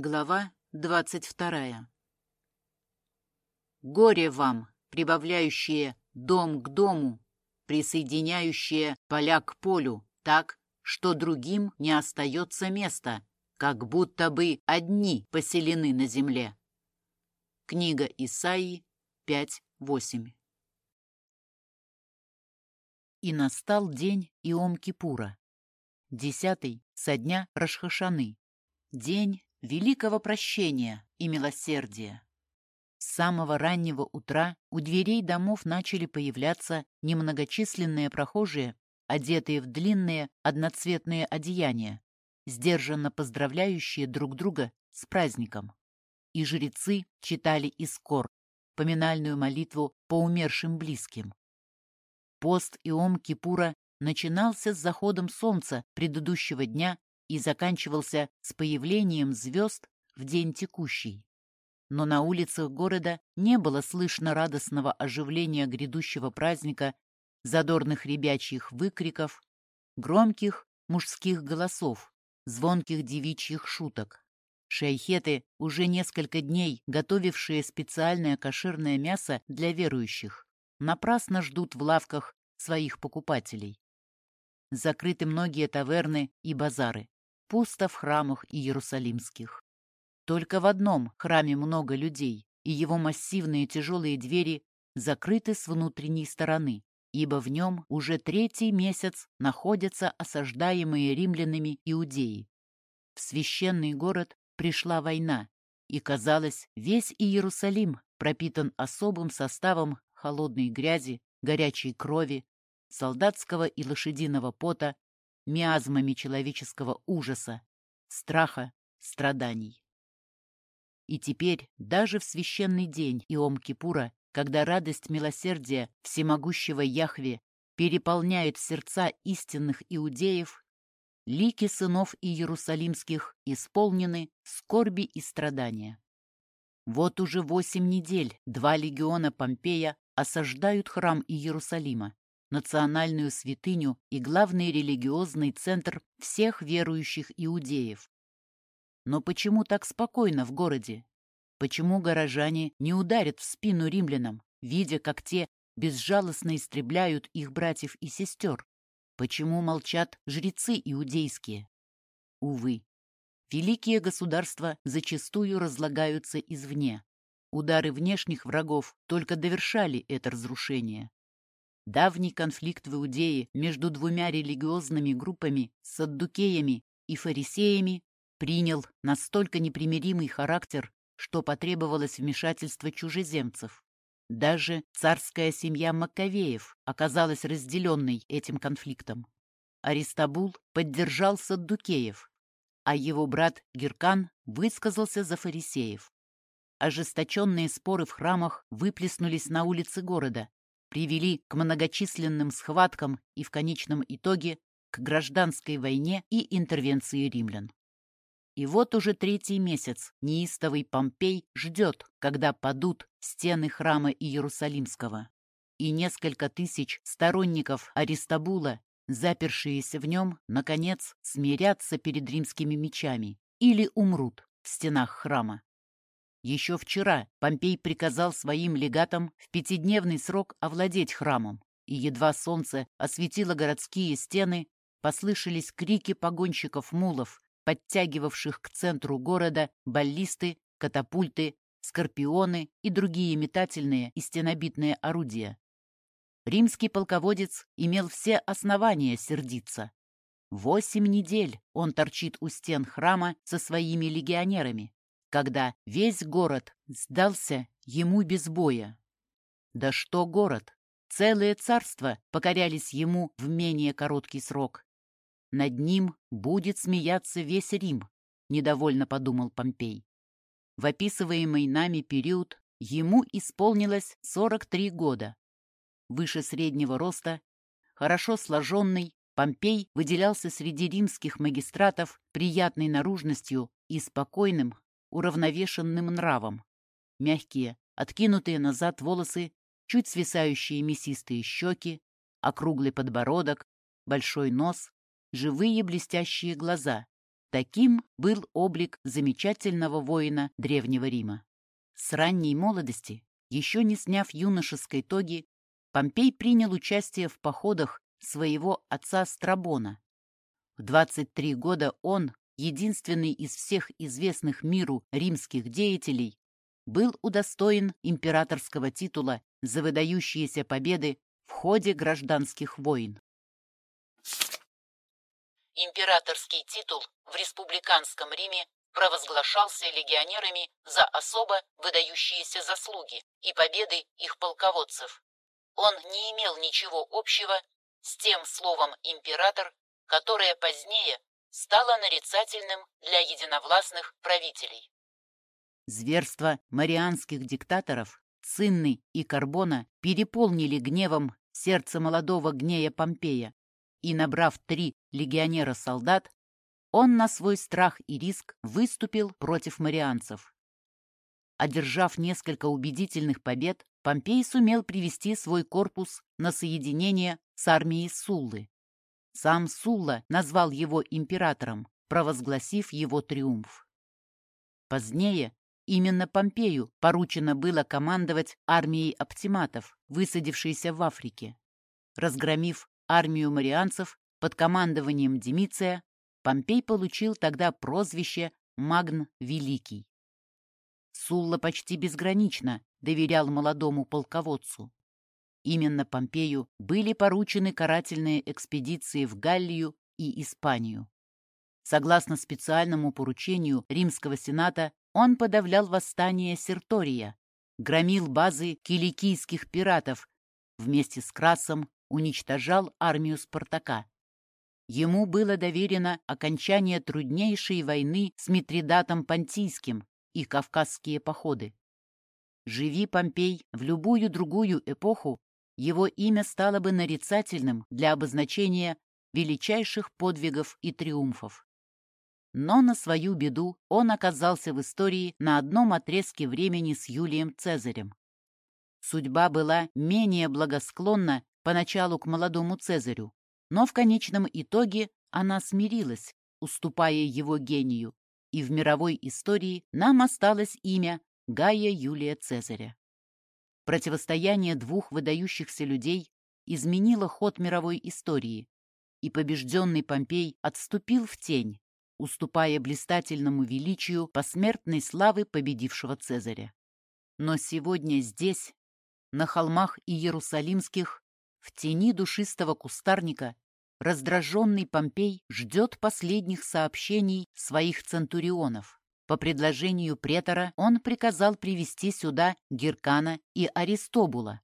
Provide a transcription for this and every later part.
Глава двадцать вторая. Горе вам, прибавляющие дом к дому, присоединяющие поля к полю, так, что другим не остается места, как будто бы одни поселены на земле. Книга Исаии 5.8 И настал день Иом-Кипура, десятый со дня Рашхашаны, день великого прощения и милосердия. С самого раннего утра у дверей домов начали появляться немногочисленные прохожие, одетые в длинные одноцветные одеяния, сдержанно поздравляющие друг друга с праздником. И жрецы читали Искор, поминальную молитву по умершим близким. Пост Иом-Кипура начинался с заходом солнца предыдущего дня и заканчивался с появлением звезд в день текущий. Но на улицах города не было слышно радостного оживления грядущего праздника, задорных ребячьих выкриков, громких мужских голосов, звонких девичьих шуток. Шейхеты, уже несколько дней готовившие специальное кошерное мясо для верующих, напрасно ждут в лавках своих покупателей. Закрыты многие таверны и базары пусто в храмах иерусалимских. Только в одном храме много людей, и его массивные тяжелые двери закрыты с внутренней стороны, ибо в нем уже третий месяц находятся осаждаемые римлянами иудеи. В священный город пришла война, и, казалось, весь Иерусалим пропитан особым составом холодной грязи, горячей крови, солдатского и лошадиного пота миазмами человеческого ужаса, страха, страданий. И теперь, даже в священный день Иом-Кипура, когда радость милосердия всемогущего Яхве переполняет сердца истинных иудеев, лики сынов Иерусалимских исполнены скорби и страдания. Вот уже восемь недель два легиона Помпея осаждают храм Иерусалима, национальную святыню и главный религиозный центр всех верующих иудеев. Но почему так спокойно в городе? Почему горожане не ударят в спину римлянам, видя, как те безжалостно истребляют их братьев и сестер? Почему молчат жрецы иудейские? Увы, великие государства зачастую разлагаются извне. Удары внешних врагов только довершали это разрушение. Давний конфликт в Иудее между двумя религиозными группами, саддукеями и фарисеями, принял настолько непримиримый характер, что потребовалось вмешательство чужеземцев. Даже царская семья Маккавеев оказалась разделенной этим конфликтом. Аристабул поддержал Саддукеев, а его брат Геркан высказался за фарисеев. Ожесточенные споры в храмах выплеснулись на улицы города, привели к многочисленным схваткам и в конечном итоге к гражданской войне и интервенции римлян. И вот уже третий месяц неистовый Помпей ждет, когда падут стены храма Иерусалимского. И несколько тысяч сторонников Аристабула, запершиеся в нем, наконец, смирятся перед римскими мечами или умрут в стенах храма. Еще вчера Помпей приказал своим легатам в пятидневный срок овладеть храмом, и едва солнце осветило городские стены, послышались крики погонщиков мулов, подтягивавших к центру города баллисты, катапульты, скорпионы и другие метательные и стенобитные орудия. Римский полководец имел все основания сердиться. Восемь недель он торчит у стен храма со своими легионерами, когда весь город сдался ему без боя. Да что город! Целые царства покорялись ему в менее короткий срок. Над ним будет смеяться весь Рим, недовольно подумал Помпей. В описываемый нами период ему исполнилось 43 года. Выше среднего роста, хорошо сложенный, Помпей выделялся среди римских магистратов приятной наружностью и спокойным, уравновешенным нравом. Мягкие, откинутые назад волосы, чуть свисающие мясистые щеки, округлый подбородок, большой нос, живые блестящие глаза, Таким был облик замечательного воина Древнего Рима. С ранней молодости, еще не сняв юношеской тоги, Помпей принял участие в походах своего отца Страбона. В 23 года он, единственный из всех известных миру римских деятелей, был удостоен императорского титула за выдающиеся победы в ходе гражданских войн. Императорский титул в республиканском Риме провозглашался легионерами за особо выдающиеся заслуги и победы их полководцев. Он не имел ничего общего с тем словом «император», которое позднее стало нарицательным для единовластных правителей. Зверства марианских диктаторов Цинны и Карбона переполнили гневом сердце молодого гнея Помпея, и, набрав три легионера-солдат, он на свой страх и риск выступил против марианцев. Одержав несколько убедительных побед, Помпей сумел привести свой корпус на соединение с армией Суллы. Сам Сулла назвал его императором, провозгласив его триумф. Позднее именно Помпею поручено было командовать армией оптиматов, высадившейся в Африке. Разгромив армию марианцев под командованием Демиция, Помпей получил тогда прозвище Магн Великий. Сулла почти безгранично доверял молодому полководцу. Именно Помпею были поручены карательные экспедиции в Галлию и Испанию. Согласно специальному поручению Римского Сената, он подавлял восстание Сертория, громил базы киликийских пиратов, вместе с Красом уничтожал армию Спартака. Ему было доверено окончание труднейшей войны с Митридатом Понтийским и Кавказские походы. Живи Помпей в любую другую эпоху, его имя стало бы нарицательным для обозначения величайших подвигов и триумфов. Но на свою беду он оказался в истории на одном отрезке времени с Юлием Цезарем. Судьба была менее благосклонна поначалу к молодому Цезарю, но в конечном итоге она смирилась, уступая его гению, и в мировой истории нам осталось имя Гая Юлия Цезаря. Противостояние двух выдающихся людей изменило ход мировой истории, и побежденный Помпей отступил в тень, уступая блистательному величию посмертной славы победившего Цезаря. Но сегодня здесь, на холмах Иерусалимских, в тени душистого кустарника раздраженный Помпей ждет последних сообщений своих центурионов. По предложению претора он приказал привести сюда Геркана и Аристобула,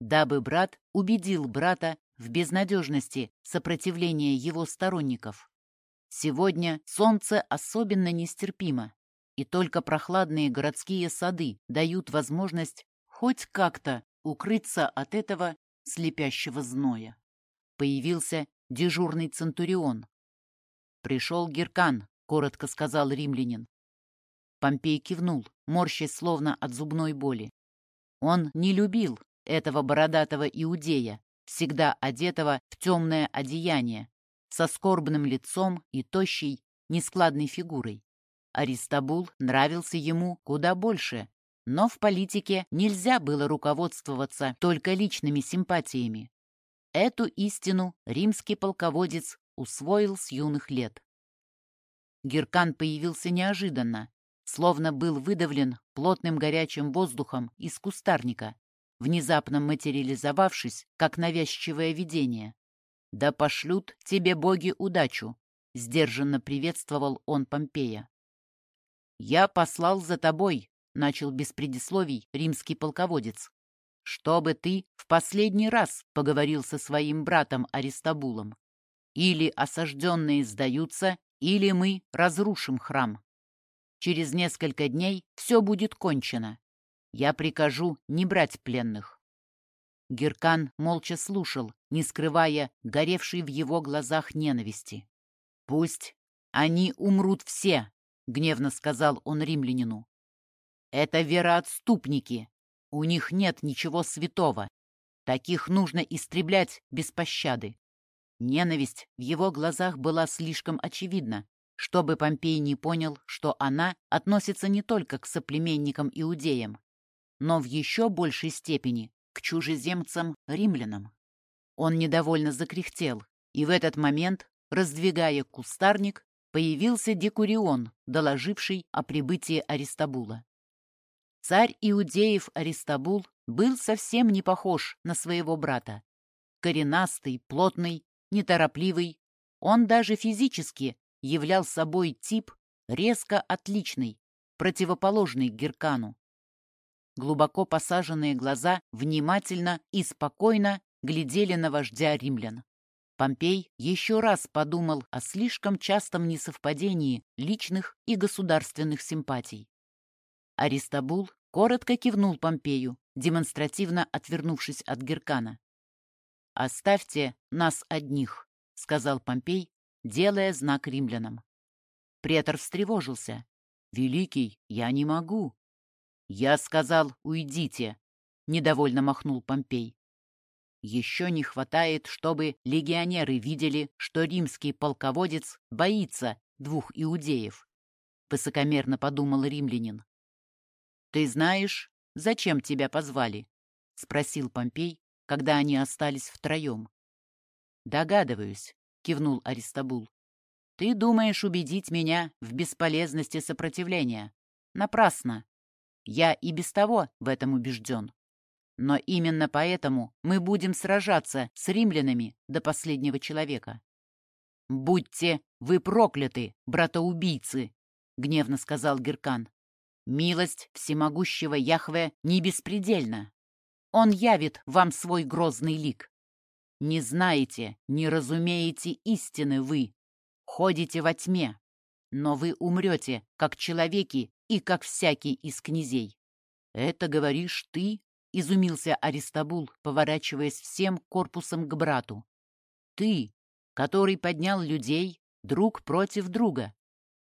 дабы брат убедил брата в безнадежности сопротивления его сторонников. Сегодня солнце особенно нестерпимо, и только прохладные городские сады дают возможность хоть как-то укрыться от этого слепящего зноя. Появился дежурный центурион. «Пришел Геркан», — коротко сказал римлянин. Помпей кивнул, морщась словно от зубной боли. Он не любил этого бородатого иудея, всегда одетого в темное одеяние, со скорбным лицом и тощей, нескладной фигурой. Аристабул нравился ему куда больше, но в политике нельзя было руководствоваться только личными симпатиями. Эту истину римский полководец усвоил с юных лет. Геркан появился неожиданно, словно был выдавлен плотным горячим воздухом из кустарника, внезапно материализовавшись, как навязчивое видение. «Да пошлют тебе боги удачу», — сдержанно приветствовал он Помпея. «Я послал за тобой, начал без предисловий римский полководец. «Чтобы ты в последний раз поговорил со своим братом Аристабулом. Или осажденные сдаются, или мы разрушим храм. Через несколько дней все будет кончено. Я прикажу не брать пленных». Геркан молча слушал, не скрывая горевшей в его глазах ненависти. «Пусть они умрут все», — гневно сказал он римлянину. Это вероотступники. У них нет ничего святого. Таких нужно истреблять без пощады. Ненависть в его глазах была слишком очевидна, чтобы Помпей не понял, что она относится не только к соплеменникам-иудеям, но в еще большей степени к чужеземцам-римлянам. Он недовольно закряхтел, и в этот момент, раздвигая кустарник, появился Декурион, доложивший о прибытии Аристабула. Царь иудеев Аристабул был совсем не похож на своего брата. Коренастый, плотный, неторопливый, он даже физически являл собой тип резко отличный, противоположный Геркану. Глубоко посаженные глаза внимательно и спокойно глядели на вождя римлян. Помпей еще раз подумал о слишком частом несовпадении личных и государственных симпатий. Аристабул коротко кивнул Помпею, демонстративно отвернувшись от Геркана. «Оставьте нас одних», — сказал Помпей, делая знак римлянам. Претор встревожился. «Великий, я не могу». «Я сказал, уйдите», — недовольно махнул Помпей. Еще не хватает, чтобы легионеры видели, что римский полководец боится двух иудеев, — высокомерно подумал римлянин. «Ты знаешь, зачем тебя позвали?» — спросил Помпей, когда они остались втроем. «Догадываюсь», — кивнул Аристабул. «Ты думаешь убедить меня в бесполезности сопротивления? Напрасно. Я и без того в этом убежден. Но именно поэтому мы будем сражаться с римлянами до последнего человека». «Будьте вы прокляты, братоубийцы!» — гневно сказал Геркан. «Милость всемогущего Яхве не беспредельна. Он явит вам свой грозный лик. Не знаете, не разумеете истины вы. Ходите во тьме, но вы умрете, как человеки и как всякий из князей. Это говоришь ты? Изумился Аристабул, поворачиваясь всем корпусом к брату. Ты, который поднял людей друг против друга.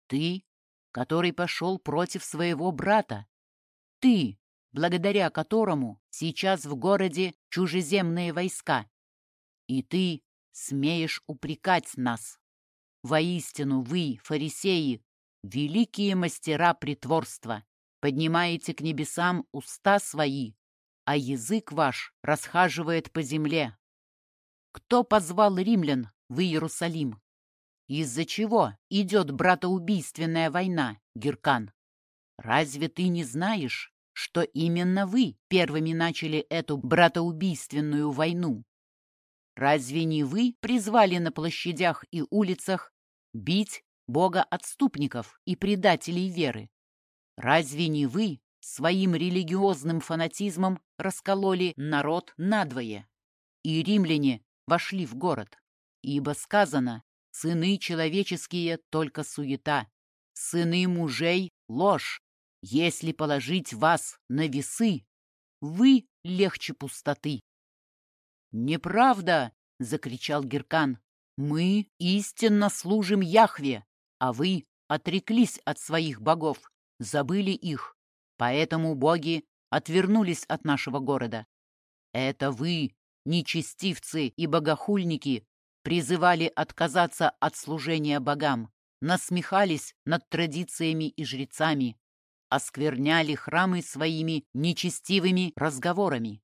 Ты, который пошел против своего брата. Ты, благодаря которому сейчас в городе чужеземные войска. И ты смеешь упрекать нас. Воистину вы, фарисеи, великие мастера притворства, поднимаете к небесам уста свои, а язык ваш расхаживает по земле. Кто позвал римлян в Иерусалим? Из-за чего идет братоубийственная война, Геркан? Разве ты не знаешь, что именно вы первыми начали эту братоубийственную войну. Разве не вы призвали на площадях и улицах бить бога-отступников и предателей веры? Разве не вы своим религиозным фанатизмом раскололи народ надвое? И римляне вошли в город. Ибо сказано, сыны человеческие — только суета, сыны мужей — ложь, если положить вас на весы, вы легче пустоты. «Неправда!» — закричал Геркан. «Мы истинно служим Яхве, а вы отреклись от своих богов, забыли их, поэтому боги отвернулись от нашего города. Это вы, нечестивцы и богохульники, призывали отказаться от служения богам, насмехались над традициями и жрецами, оскверняли храмы своими нечестивыми разговорами.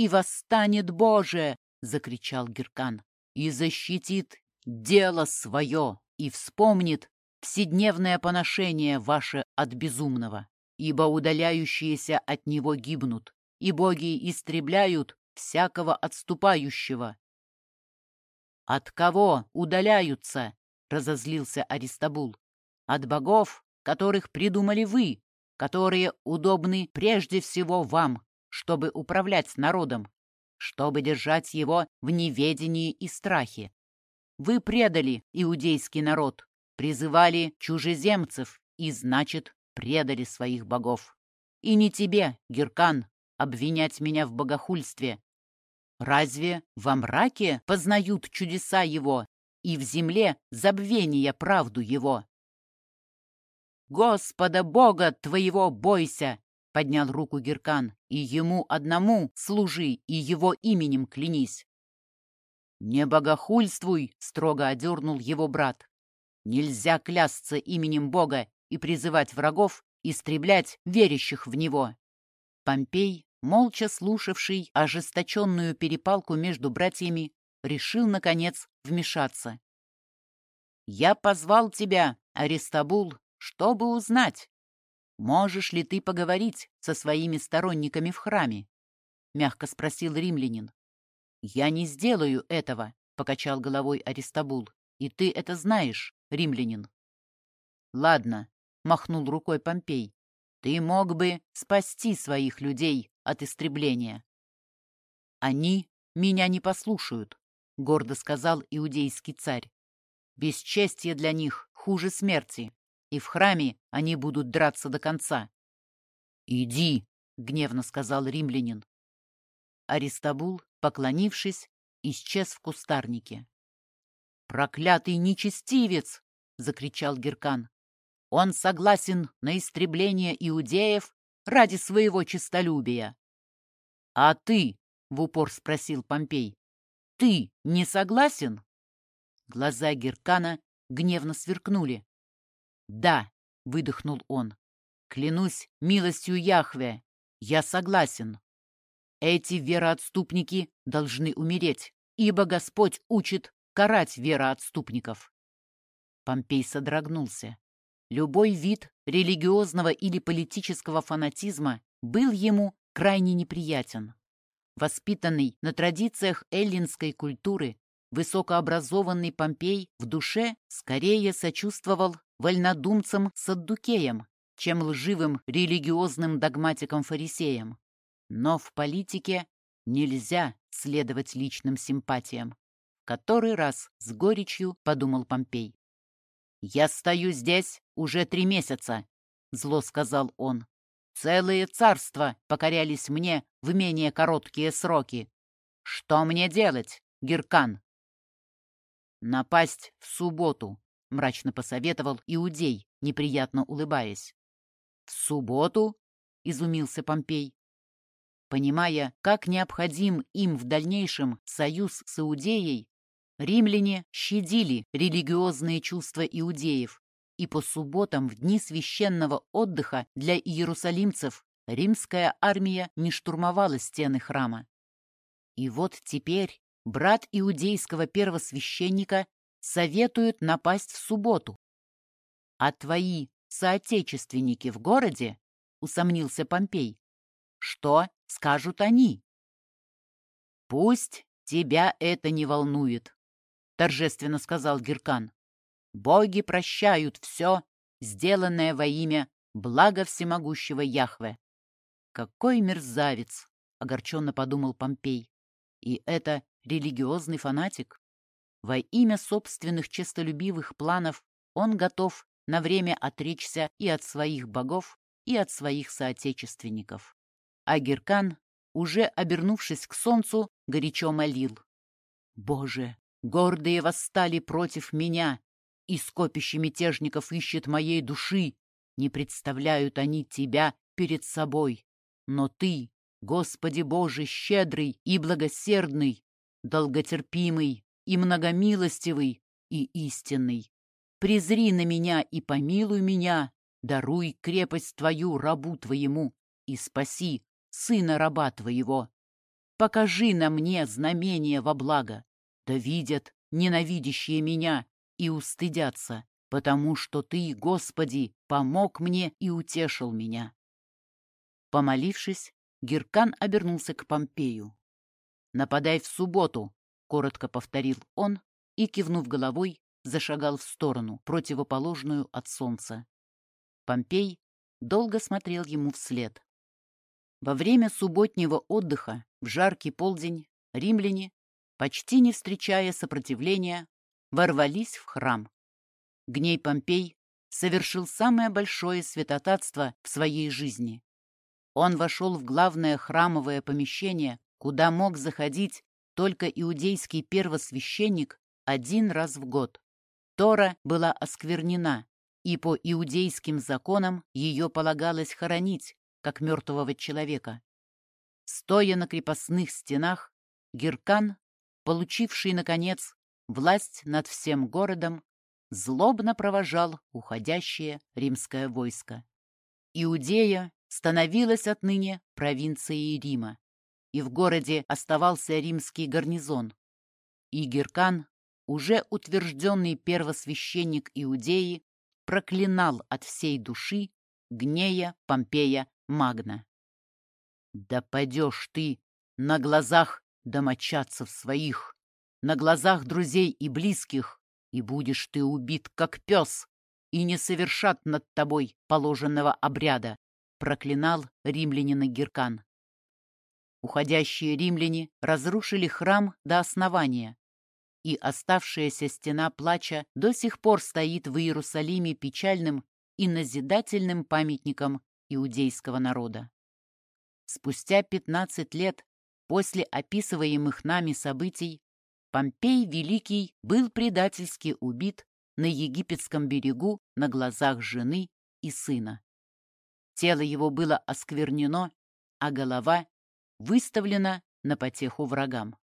«И восстанет Боже!» — закричал Геркан. «И защитит дело свое, и вспомнит вседневное поношение ваше от безумного, ибо удаляющиеся от него гибнут, и боги истребляют всякого отступающего». «От кого удаляются?» — разозлился Аристабул. «От богов, которых придумали вы, которые удобны прежде всего вам, чтобы управлять народом, чтобы держать его в неведении и страхе. Вы предали иудейский народ, призывали чужеземцев и, значит, предали своих богов. И не тебе, Геркан, обвинять меня в богохульстве. Разве во мраке познают чудеса его и в земле забвения правду его? «Господа Бога твоего бойся!» — поднял руку Геркан. «И ему одному служи, и его именем клянись!» «Не богохульствуй!» — строго одернул его брат. Нельзя клясться именем Бога и призывать врагов, истреблять верящих в него. Помпей, молча слушавший ожесточенную перепалку между братьями, решил, наконец, вмешаться. «Я позвал тебя, Аристабул, чтобы узнать, можешь ли ты поговорить со своими сторонниками в храме?» — мягко спросил римлянин. «Я не сделаю этого», — покачал головой Аристабул. «И ты это знаешь, римлянин». «Ладно», — махнул рукой Помпей. «Ты мог бы спасти своих людей от истребления». «Они меня не послушают», — гордо сказал иудейский царь. «Бесчестье для них хуже смерти, и в храме они будут драться до конца». «Иди», — гневно сказал римлянин. Аристабул, поклонившись, исчез в кустарнике. «Проклятый нечестивец!» — закричал Геркан. «Он согласен на истребление иудеев ради своего честолюбия». «А ты?» — в упор спросил Помпей. «Ты не согласен?» Глаза Геркана гневно сверкнули. «Да», — выдохнул он, — «клянусь милостью Яхве, я согласен». Эти вероотступники должны умереть, ибо Господь учит карать вероотступников. Помпей содрогнулся. Любой вид религиозного или политического фанатизма был ему крайне неприятен. Воспитанный на традициях эллинской культуры, высокообразованный Помпей в душе скорее сочувствовал вольнодумцам-саддукеям, чем лживым религиозным догматикам-фарисеям. Но в политике нельзя следовать личным симпатиям. Который раз с горечью подумал Помпей. «Я стою здесь уже три месяца», — зло сказал он. «Целые царства покорялись мне в менее короткие сроки. Что мне делать, Геркан?» «Напасть в субботу», — мрачно посоветовал Иудей, неприятно улыбаясь. «В субботу?» — изумился Помпей. Понимая, как необходим им в дальнейшем союз с Иудеей, римляне щадили религиозные чувства иудеев, и по субботам в дни священного отдыха для иерусалимцев римская армия не штурмовала стены храма. И вот теперь брат иудейского первосвященника советует напасть в субботу. «А твои соотечественники в городе?» — усомнился Помпей. «Что скажут они. «Пусть тебя это не волнует», — торжественно сказал Геркан. «Боги прощают все, сделанное во имя блага всемогущего Яхве». «Какой мерзавец!» — огорченно подумал Помпей. «И это религиозный фанатик? Во имя собственных честолюбивых планов он готов на время отречься и от своих богов, и от своих соотечественников а Геркан, уже обернувшись к солнцу, горячо молил. «Боже, гордые восстали против меня, и скопище мятежников ищет моей души. Не представляют они тебя перед собой. Но ты, Господи Боже, щедрый и благосердный, долготерпимый и многомилостивый и истинный, презри на меня и помилуй меня, даруй крепость Твою рабу Твоему и спаси сына раба твоего. Покажи на мне знамение во благо, да видят ненавидящие меня и устыдятся, потому что ты, Господи, помог мне и утешил меня». Помолившись, Геркан обернулся к Помпею. «Нападай в субботу», — коротко повторил он и, кивнув головой, зашагал в сторону, противоположную от солнца. Помпей долго смотрел ему вслед. Во время субботнего отдыха в жаркий полдень римляне, почти не встречая сопротивления, ворвались в храм. Гней Помпей совершил самое большое святотатство в своей жизни. Он вошел в главное храмовое помещение, куда мог заходить только иудейский первосвященник один раз в год. Тора была осквернена, и по иудейским законам ее полагалось хоронить, как мертвого человека. Стоя на крепостных стенах, Геркан, получивший, наконец, власть над всем городом, злобно провожал уходящее римское войско. Иудея становилась отныне провинцией Рима, и в городе оставался римский гарнизон. И Геркан, уже утвержденный первосвященник Иудеи, проклинал от всей души Гнея Помпея Магна. «Да падешь ты на глазах домочадцев своих, на глазах друзей и близких, и будешь ты убит, как пес, и не совершат над тобой положенного обряда», проклинал римлянина Геркан. Уходящие римляне разрушили храм до основания, и оставшаяся стена плача до сих пор стоит в Иерусалиме печальным и назидательным памятником иудейского народа. Спустя 15 лет после описываемых нами событий Помпей Великий был предательски убит на египетском берегу на глазах жены и сына. Тело его было осквернено, а голова выставлена на потеху врагам.